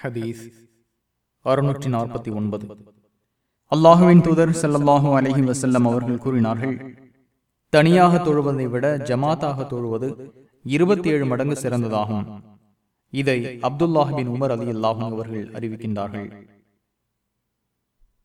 ஹதீஸ். அறுநூற்றி நாற்பத்தி ஒன்பது. அல்லாஹுவின் தூதர் செல்லல்லாஹு அலஹி வசல்லம் அவர்கள் கூறினார்கள் தனியாக தொழுவதை விட ஜமாத்தாக தொழுவது இருபத்தி ஏழு மடங்கு சிறந்ததாகும். இதை அப்துல்லாஹிபின் உமர் அலி அல்லாஹும் அவர்கள் அறிவிக்கின்றார்கள்.